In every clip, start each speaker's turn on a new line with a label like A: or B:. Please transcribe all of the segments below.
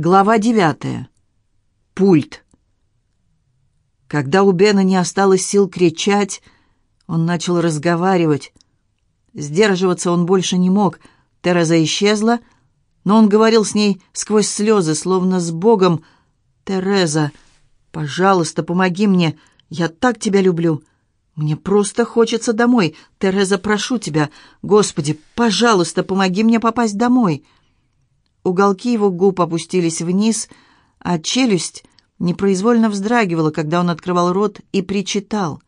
A: Глава девятая. Пульт. Когда у Бена не осталось сил кричать, он начал разговаривать. Сдерживаться он больше не мог. Тереза исчезла, но он говорил с ней сквозь слезы, словно с Богом. «Тереза, пожалуйста, помоги мне. Я так тебя люблю. Мне просто хочется домой. Тереза, прошу тебя. Господи, пожалуйста, помоги мне попасть домой». Уголки его губ опустились вниз, а челюсть непроизвольно вздрагивала, когда он открывал рот и причитал.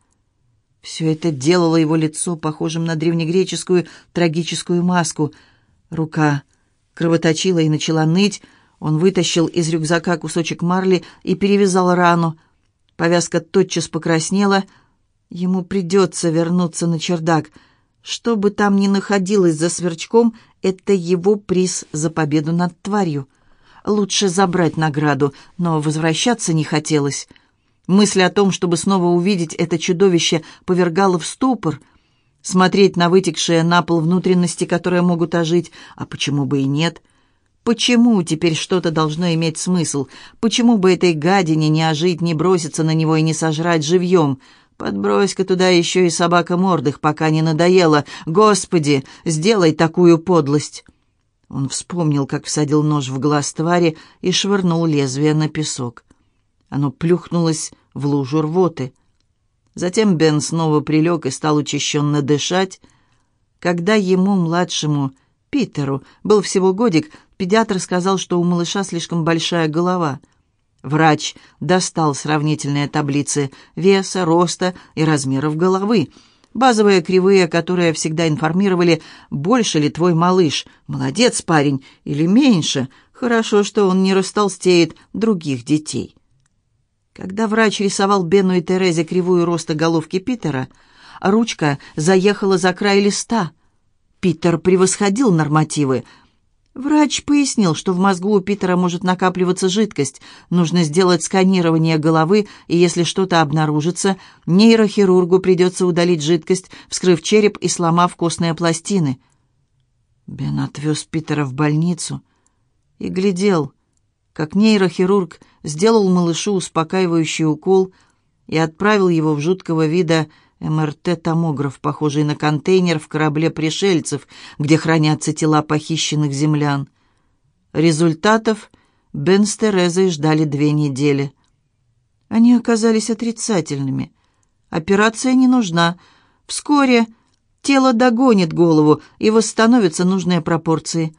A: Все это делало его лицо похожим на древнегреческую трагическую маску. Рука кровоточила и начала ныть. Он вытащил из рюкзака кусочек марли и перевязал рану. Повязка тотчас покраснела. Ему придется вернуться на чердак — что бы там ни находилось за сверчком, это его приз за победу над тварью. Лучше забрать награду, но возвращаться не хотелось. Мысль о том, чтобы снова увидеть это чудовище, повергала в ступор. Смотреть на вытекшие на пол внутренности, которые могут ожить, а почему бы и нет? Почему теперь что-то должно иметь смысл? Почему бы этой гадине не ожить, не броситься на него и не сожрать живьем?» Подбрось-ка туда еще и собака мордых, пока не надоело. Господи, сделай такую подлость!» Он вспомнил, как всадил нож в глаз твари и швырнул лезвие на песок. Оно плюхнулось в лужу рвоты. Затем Бен снова прилег и стал учащенно дышать. Когда ему, младшему, Питеру, был всего годик, педиатр сказал, что у малыша слишком большая голова — Врач достал сравнительные таблицы веса, роста и размеров головы. Базовые кривые, которые всегда информировали, больше ли твой малыш, молодец парень, или меньше. Хорошо, что он не растолстеет других детей. Когда врач рисовал Бену и Терезе кривую роста головки Питера, ручка заехала за край листа. Питер превосходил нормативы — Врач пояснил, что в мозгу у Питера может накапливаться жидкость. Нужно сделать сканирование головы, и если что-то обнаружится, нейрохирургу придется удалить жидкость, вскрыв череп и сломав костные пластины. Бен отвез Питера в больницу и глядел, как нейрохирург сделал малышу успокаивающий укол и отправил его в жуткого вида МРТ-томограф, похожий на контейнер в корабле пришельцев, где хранятся тела похищенных землян. Результатов Бен с Терезой ждали две недели. Они оказались отрицательными. Операция не нужна. Вскоре тело догонит голову и восстановятся нужные пропорции.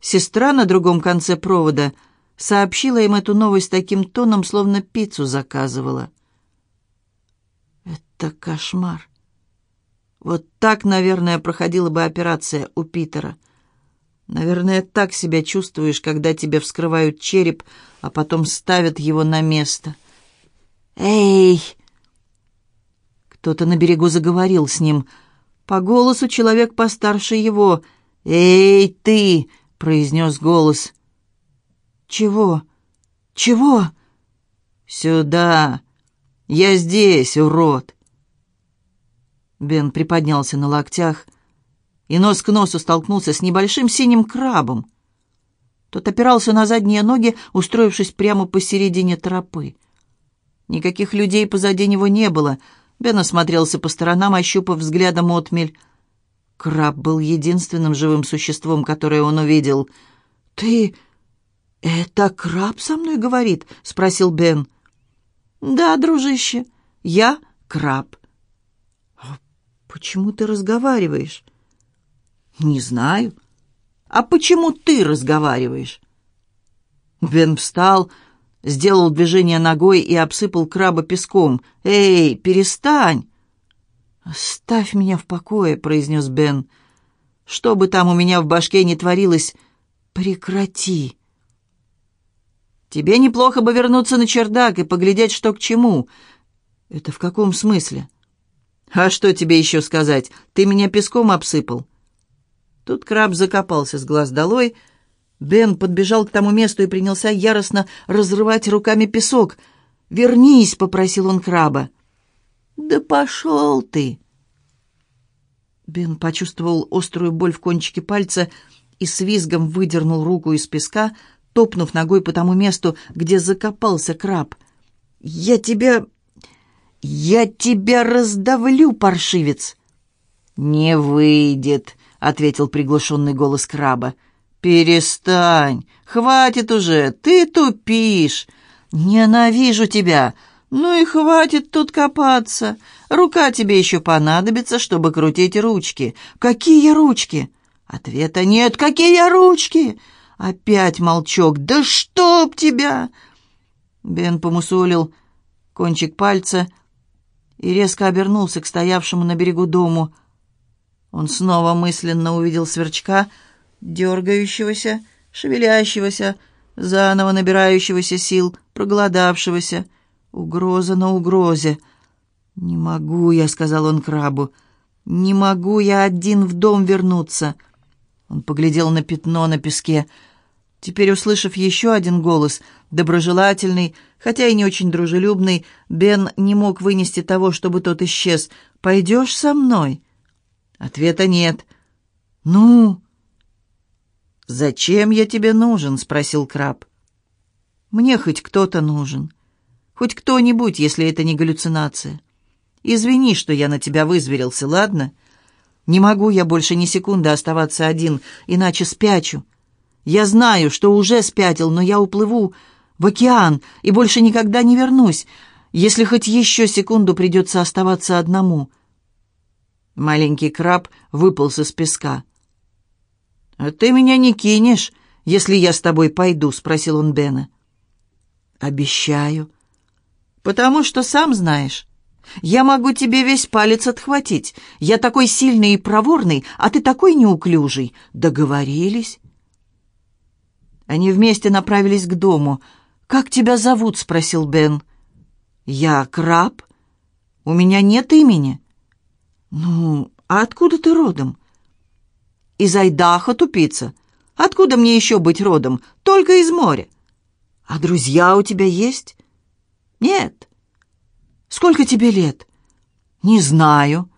A: Сестра на другом конце провода сообщила им эту новость таким тоном, словно пиццу заказывала. Это кошмар. Вот так, наверное, проходила бы операция у Питера. Наверное, так себя чувствуешь, когда тебе вскрывают череп, а потом ставят его на место. «Эй!» Кто-то на берегу заговорил с ним. По голосу человек постарше его. «Эй, ты!» — произнес голос. «Чего? Чего?» «Сюда! Я здесь, урод!» Бен приподнялся на локтях и нос к носу столкнулся с небольшим синим крабом. Тот опирался на задние ноги, устроившись прямо посередине тропы. Никаких людей позади него не было. Бен осмотрелся по сторонам, ощупав взглядом отмель. Краб был единственным живым существом, которое он увидел. «Ты... это краб со мной говорит?» — спросил Бен. «Да, дружище, я краб». «Почему ты разговариваешь?» «Не знаю». «А почему ты разговариваешь?» Бен встал, сделал движение ногой и обсыпал краба песком. «Эй, перестань!» «Оставь меня в покое», — произнес Бен. «Что бы там у меня в башке ни творилось, прекрати!» «Тебе неплохо бы вернуться на чердак и поглядеть, что к чему». «Это в каком смысле?» «А что тебе еще сказать? Ты меня песком обсыпал». Тут краб закопался с глаз долой. Бен подбежал к тому месту и принялся яростно разрывать руками песок. «Вернись!» — попросил он краба. «Да пошел ты!» Бен почувствовал острую боль в кончике пальца и с визгом выдернул руку из песка, топнув ногой по тому месту, где закопался краб. «Я тебя... я тебя раздавлю, паршивец!» «Не выйдет», — ответил приглушенный голос краба. «Перестань! Хватит уже! Ты тупишь! Ненавижу тебя! Ну и хватит тут копаться! Рука тебе еще понадобится, чтобы крутить ручки. Какие ручки?» Ответа нет. «Какие ручки?» Опять молчок. «Да чтоб тебя!» Бен помусолил кончик пальца и резко обернулся к стоявшему на берегу дому. Он снова мысленно увидел сверчка, дергающегося, шевелящегося, заново набирающегося сил, проголодавшегося. Угроза на угрозе. «Не могу я», — сказал он крабу, — «не могу я один в дом вернуться». Он поглядел на пятно на песке. Теперь, услышав еще один голос, доброжелательный, хотя и не очень дружелюбный, Бен не мог вынести того, чтобы тот исчез. «Пойдешь со мной?» Ответа нет. «Ну?» «Зачем я тебе нужен?» — спросил краб. «Мне хоть кто-то нужен. Хоть кто-нибудь, если это не галлюцинация. Извини, что я на тебя вызверился, ладно?» Не могу я больше ни секунды оставаться один, иначе спячу. Я знаю, что уже спятил, но я уплыву в океан и больше никогда не вернусь, если хоть еще секунду придется оставаться одному». Маленький краб выполз из песка. «А ты меня не кинешь, если я с тобой пойду?» — спросил он Бена. «Обещаю. Потому что сам знаешь, я могу тебе весь палец отхватить. Я такой сильный и проворный, а ты такой неуклюжий. Договорились?» Они вместе направились к дому. «Как тебя зовут?» — спросил Бен. «Я краб. У меня нет имени». «Ну, а откуда ты родом?» «Из Айдаха, тупица. Откуда мне еще быть родом? Только из моря». «А друзья у тебя есть?» «Нет. Сколько тебе лет?» «Не знаю».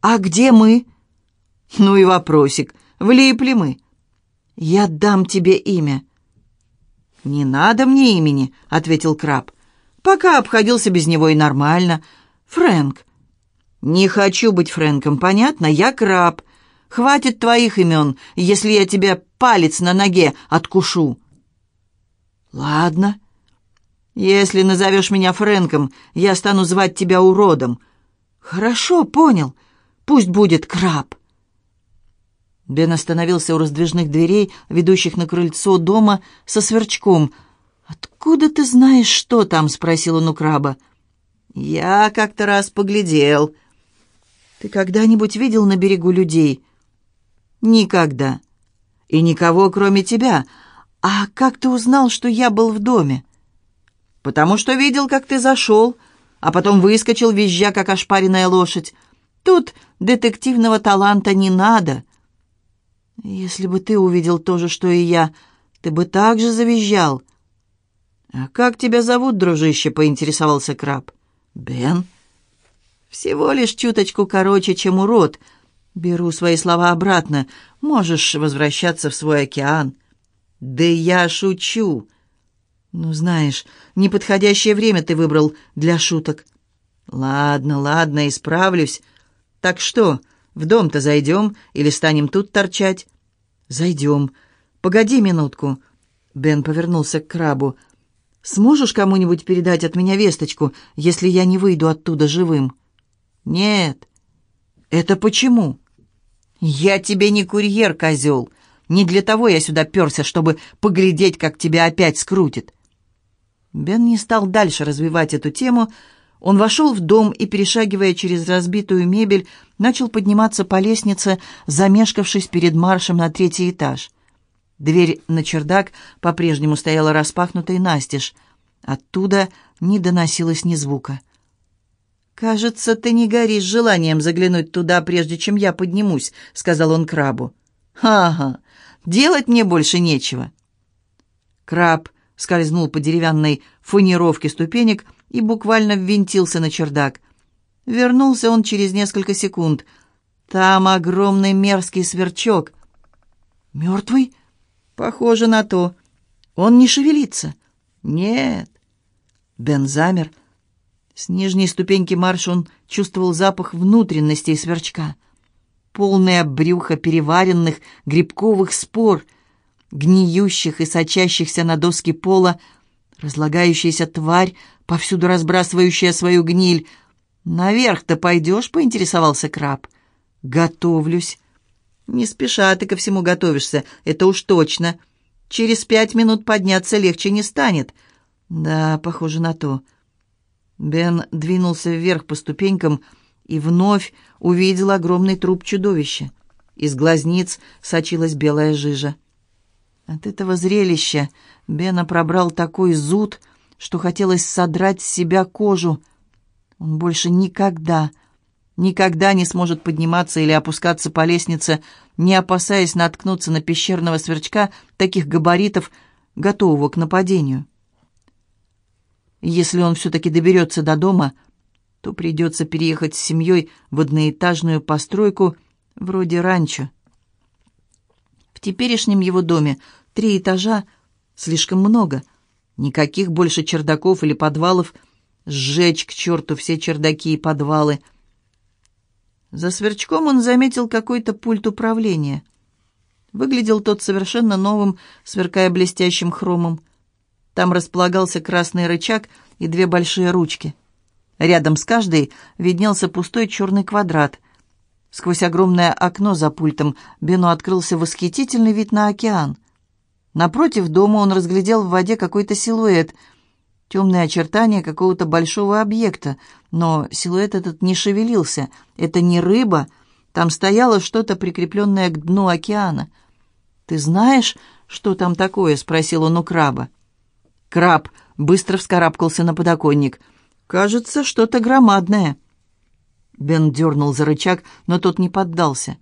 A: «А где мы?» «Ну и вопросик. Влипли мы». «Я дам тебе имя». «Не надо мне имени», — ответил краб. «Пока обходился без него и нормально. Фрэнк». «Не хочу быть Фрэнком, понятно? Я краб. Хватит твоих имен, если я тебе палец на ноге откушу». «Ладно», «Если назовешь меня Фрэнком, я стану звать тебя уродом». «Хорошо, понял. Пусть будет краб». Бен остановился у раздвижных дверей, ведущих на крыльцо дома, со сверчком. «Откуда ты знаешь, что там?» — спросил он у краба. «Я как-то раз поглядел». «Ты когда-нибудь видел на берегу людей?» «Никогда. И никого, кроме тебя. А как ты узнал, что я был в доме?» потому что видел, как ты зашел, а потом выскочил, визжа, как ошпаренная лошадь. Тут детективного таланта не надо. Если бы ты увидел то же, что и я, ты бы так же завизжал. «А как тебя зовут, дружище?» — поинтересовался краб. «Бен». «Всего лишь чуточку короче, чем урод. Беру свои слова обратно. Можешь возвращаться в свой океан». «Да я шучу. «Ну, знаешь, неподходящее время ты выбрал для шуток». «Ладно, ладно, исправлюсь. Так что, в дом-то зайдем или станем тут торчать?» «Зайдем. Погоди минутку». Бен повернулся к крабу. «Сможешь кому-нибудь передать от меня весточку, если я не выйду оттуда живым?» «Нет». «Это почему?» «Я тебе не курьер, козел. Не для того я сюда перся, чтобы поглядеть, как тебя опять скрутит. Бен не стал дальше развивать эту тему. Он вошел в дом и, перешагивая через разбитую мебель, начал подниматься по лестнице, замешкавшись перед маршем на третий этаж. Дверь на чердак по-прежнему стояла распахнутой настежь. Оттуда не доносилось ни звука. «Кажется, ты не горишь желанием заглянуть туда, прежде чем я поднимусь», — сказал он крабу. «Ага, делать мне больше нечего». Краб скользнул по деревянной фанеровке ступенек и буквально ввинтился на чердак. Вернулся он через несколько секунд. Там огромный мерзкий сверчок. «Мертвый?» «Похоже на то. Он не шевелится. Нет. Бен замер. С нижней ступеньки марша он чувствовал запах внутренностей сверчка. Полное брюхо переваренных грибковых спор, гниющих и сочащихся на доски пола, разлагающаяся тварь, повсюду разбрасывающая свою гниль. «Наверх-то пойдешь?» — поинтересовался краб. «Готовлюсь». «Не спеша ты ко всему готовишься, это уж точно. Через пять минут подняться легче не станет». «Да, похоже на то». Бен двинулся вверх по ступенькам и вновь увидел огромный труп чудовища. Из глазниц сочилась белая жижа. От этого зрелища Бена пробрал такой зуд, что хотелось содрать с себя кожу. Он больше никогда никогда не сможет подниматься или опускаться по лестнице, не опасаясь наткнуться на пещерного сверчка таких габаритов, готового к нападению. Если он все-таки доберется до дома, то придется переехать с семьей в одноэтажную постройку вроде ранчо. В теперешнем его доме три этажа слишком много, никаких больше чердаков или подвалов, сжечь к черту все чердаки и подвалы — за сверчком он заметил какой-то пульт управления. Выглядел тот совершенно новым, сверкая блестящим хромом. Там располагался красный рычаг и две большие ручки. Рядом с каждой виднелся пустой черный квадрат. Сквозь огромное окно за пультом Бену открылся восхитительный вид на океан. Напротив дома он разглядел в воде какой-то силуэт — темные очертания какого-то большого объекта, но силуэт этот не шевелился. Это не рыба, там стояло что-то, прикрепленное к дну океана. «Ты знаешь, что там такое?» — спросил он у краба. Краб быстро вскарабкался на подоконник. «Кажется, что-то громадное». Бен дернул за рычаг, но тот не поддался.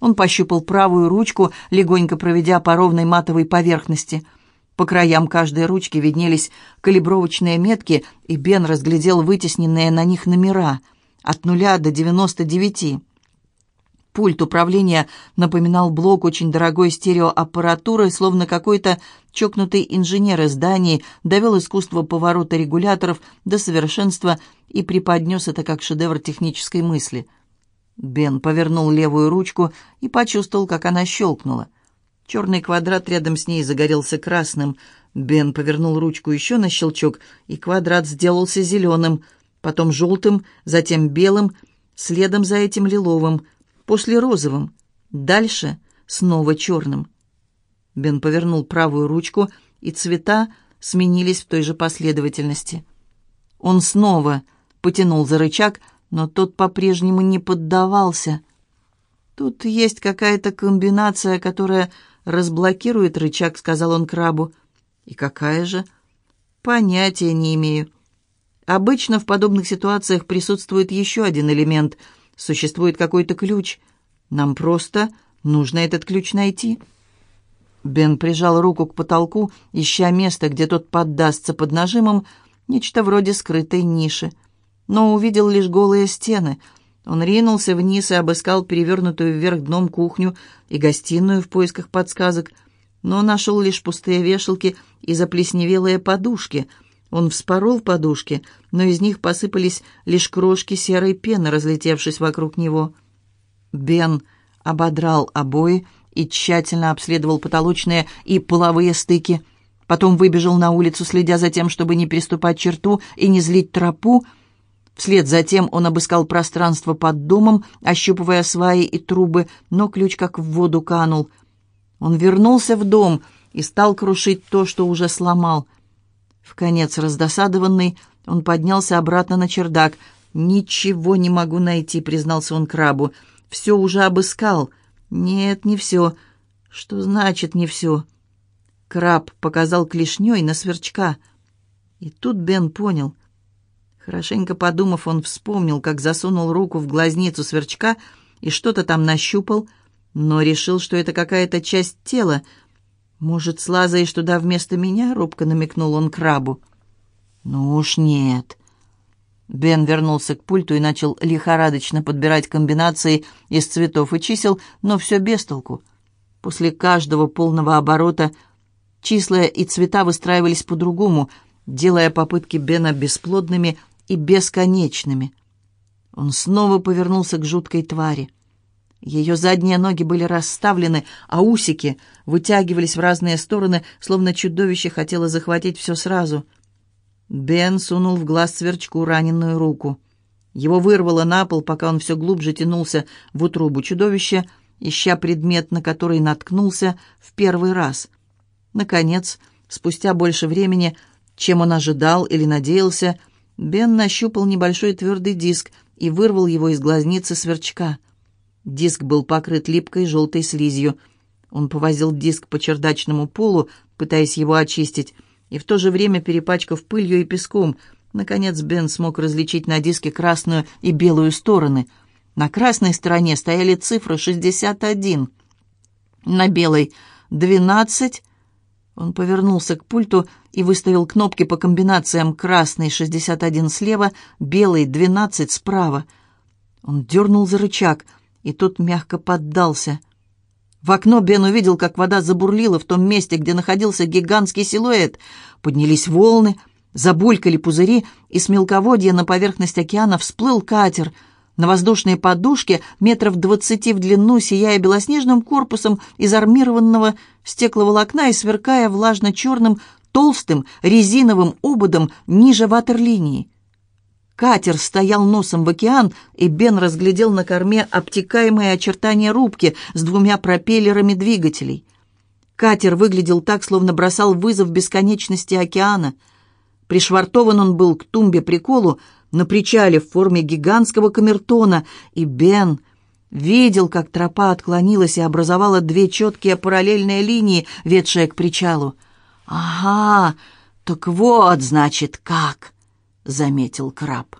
A: Он пощупал правую ручку, легонько проведя по ровной матовой поверхности — по краям каждой ручки виднелись калибровочные метки, и Бен разглядел вытесненные на них номера от нуля до девяносто девяти. Пульт управления напоминал блок очень дорогой стереоаппаратуры, словно какой-то чокнутый инженер из Дании довел искусство поворота регуляторов до совершенства и преподнес это как шедевр технической мысли. Бен повернул левую ручку и почувствовал, как она щелкнула. Черный квадрат рядом с ней загорелся красным. Бен повернул ручку еще на щелчок, и квадрат сделался зеленым, потом желтым, затем белым, следом за этим лиловым, после розовым, дальше снова черным. Бен повернул правую ручку, и цвета сменились в той же последовательности. Он снова потянул за рычаг, но тот по-прежнему не поддавался. Тут есть какая-то комбинация, которая разблокирует рычаг», — сказал он крабу. «И какая же?» «Понятия не имею. Обычно в подобных ситуациях присутствует еще один элемент. Существует какой-то ключ. Нам просто нужно этот ключ найти». Бен прижал руку к потолку, ища место, где тот поддастся под нажимом, нечто вроде скрытой ниши. Но увидел лишь голые стены — он ринулся вниз и обыскал перевернутую вверх дном кухню и гостиную в поисках подсказок, но нашел лишь пустые вешалки и заплесневелые подушки. Он вспорол подушки, но из них посыпались лишь крошки серой пены, разлетевшись вокруг него. Бен ободрал обои и тщательно обследовал потолочные и половые стыки. Потом выбежал на улицу, следя за тем, чтобы не переступать черту и не злить тропу, Вслед за тем он обыскал пространство под домом, ощупывая сваи и трубы, но ключ как в воду канул. Он вернулся в дом и стал крушить то, что уже сломал. В конец раздосадованный, он поднялся обратно на чердак. «Ничего не могу найти», — признался он крабу. «Все уже обыскал». «Нет, не все». «Что значит «не все»?» Краб показал клешней на сверчка. И тут Бен понял — Хорошенько подумав, он вспомнил, как засунул руку в глазницу сверчка и что-то там нащупал, но решил, что это какая-то часть тела. «Может, слазаешь туда вместо меня?» — робко намекнул он крабу. «Ну уж нет». Бен вернулся к пульту и начал лихорадочно подбирать комбинации из цветов и чисел, но все без толку. После каждого полного оборота Числа и цвета выстраивались по-другому, делая попытки Бена бесплодными и бесконечными. Он снова повернулся к жуткой твари. Ее задние ноги были расставлены, а усики вытягивались в разные стороны, словно чудовище хотело захватить все сразу. Бен сунул в глаз сверчку раненую руку. Его вырвало на пол, пока он все глубже тянулся в утробу чудовища, ища предмет, на который наткнулся в первый раз. Наконец, спустя больше времени, чем он ожидал или надеялся, Бен нащупал небольшой твердый диск и вырвал его из глазницы сверчка. Диск был покрыт липкой желтой слизью. Он повозил диск по чердачному полу, пытаясь его очистить, и в то же время перепачкав пылью и песком. Наконец Бен смог различить на диске красную и белую стороны. На красной стороне стояли цифры 61, на белой — 12. Он повернулся к пульту и выставил кнопки по комбинациям красный 61 слева, белый 12 справа. Он дернул за рычаг, и тот мягко поддался. В окно Бен увидел, как вода забурлила в том месте, где находился гигантский силуэт. Поднялись волны, забулькали пузыри, и с мелководья на поверхность океана всплыл катер — на воздушной подушке метров двадцати в длину, сияя белоснежным корпусом из армированного стекловолокна и сверкая влажно-черным толстым резиновым ободом ниже ватерлинии. Катер стоял носом в океан, и Бен разглядел на корме обтекаемые очертания рубки с двумя пропеллерами двигателей. Катер выглядел так, словно бросал вызов бесконечности океана. Пришвартован он был к тумбе приколу на причале в форме гигантского камертона, и Бен видел, как тропа отклонилась и образовала две четкие параллельные линии, ведшие к причалу. «Ага, так вот, значит, как!» — заметил краб.